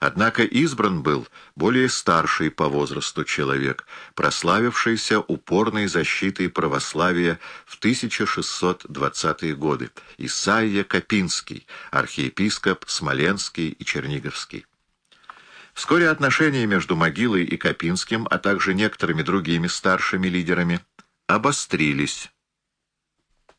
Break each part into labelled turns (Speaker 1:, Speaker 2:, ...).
Speaker 1: Однако избран был более старший по возрасту человек, прославившийся упорной защитой православия в 1620-е годы, Исаия Копинский, архиепископ Смоленский и Черниговский. Вскоре отношения между Могилой и Копинским, а также некоторыми другими старшими лидерами, обострились.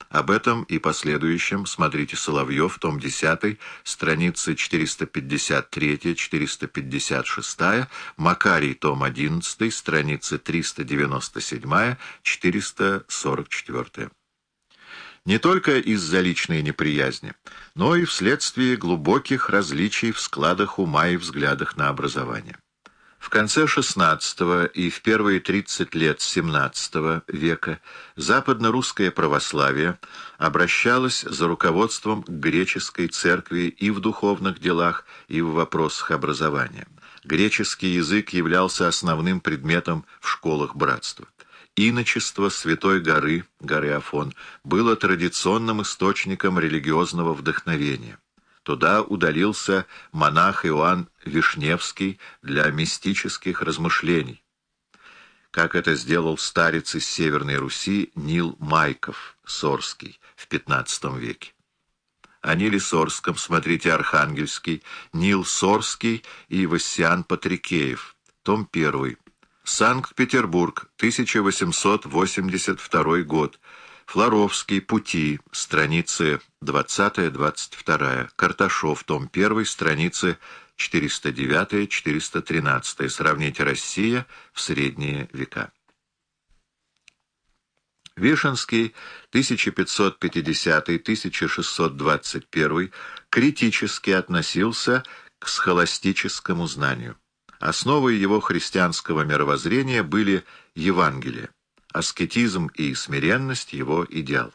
Speaker 1: Об этом и последующем смотрите Соловьев, том 10, страницы 453-456, Макарий, том 11, страницы 397-444. Не только из-за личной неприязни, но и вследствие глубоких различий в складах ума и взглядах на образование. В конце XVI и в первые 30 лет XVII века западно-русское православие обращалось за руководством к греческой церкви и в духовных делах, и в вопросах образования. Греческий язык являлся основным предметом в школах братства. Иночество Святой горы, горы Афон, было традиционным источником религиозного вдохновения. Туда удалился монах Иоанн Вишневский для мистических размышлений, как это сделал старец из Северной Руси Нил Майков, Сорский, в XV веке. О Ниле Сорском смотрите Архангельский, Нил Сорский и Вассиан Патрикеев, том 1. Санкт-Петербург, 1882 год. Флоровский, Пути, страницы 20-22. Карташов, том 1, страницы 409-413. Сравните Россия в средние века. Вишенский, 1550-1621, критически относился к схоластическому знанию. Основой его христианского мировоззрения были Евангелия аскетизм и смиренность — его идеал.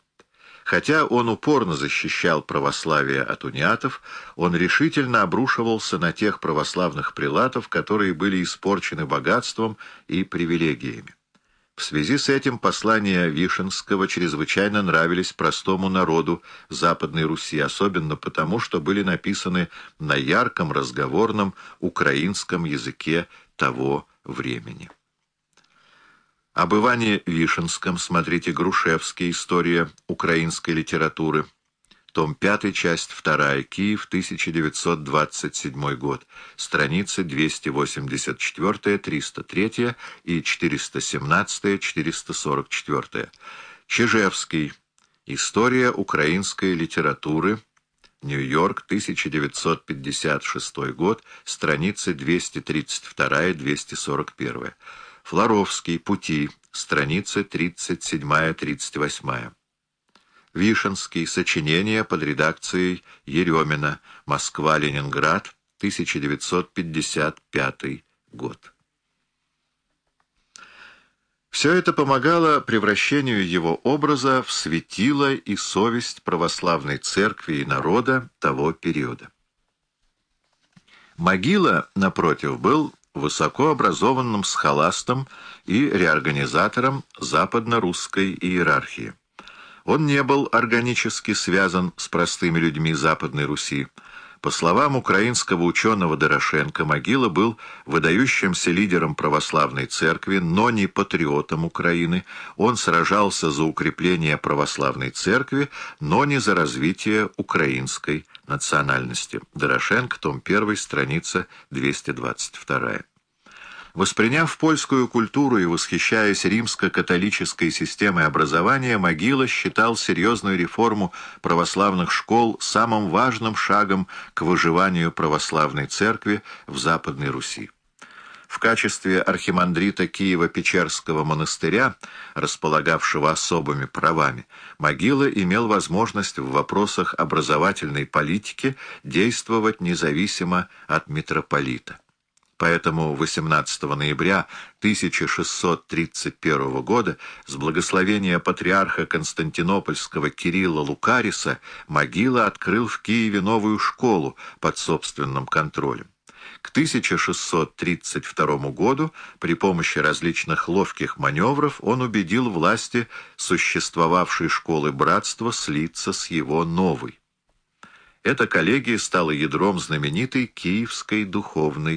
Speaker 1: Хотя он упорно защищал православие от униатов, он решительно обрушивался на тех православных прилатов, которые были испорчены богатством и привилегиями. В связи с этим послания Вишенского чрезвычайно нравились простому народу Западной Руси, особенно потому, что были написаны на ярком разговорном украинском языке того времени. Об Иване Вишенском смотрите Грушевский. История украинской литературы. Том 5, часть 2. Киев, 1927 год. Страницы 284, 303 и 417, 444. Чижевский. История украинской литературы. Нью-Йорк, 1956 год. Страницы 232-241. Флоровский, Пути, страницы 37-38. Вишенский, сочинение под редакцией Еремина, Москва-Ленинград, 1955 год. Все это помогало превращению его образа в светило и совесть православной церкви и народа того периода. Могила, напротив, был высокообразованным схоластом и реорганизатором западно-русской иерархии. Он не был органически связан с простыми людьми Западной Руси. По словам украинского ученого Дорошенко, Могила был выдающимся лидером православной церкви, но не патриотом Украины. Он сражался за укрепление православной церкви, но не за развитие украинской национальности. Дорошенко, том 1, страница 222. Восприняв польскую культуру и восхищаясь римско-католической системой образования, Могила считал серьезную реформу православных школ самым важным шагом к выживанию православной церкви в Западной Руси. В качестве архимандрита Киева-Печерского монастыря, располагавшего особыми правами, Могила имел возможность в вопросах образовательной политики действовать независимо от митрополита. Поэтому 18 ноября 1631 года с благословения патриарха Константинопольского Кирилла Лукариса Могила открыл в Киеве новую школу под собственным контролем. К 1632 году при помощи различных ловких маневров он убедил власти существовавшей школы братства слиться с его новой. Эта коллегия стала ядром знаменитой Киевской духовной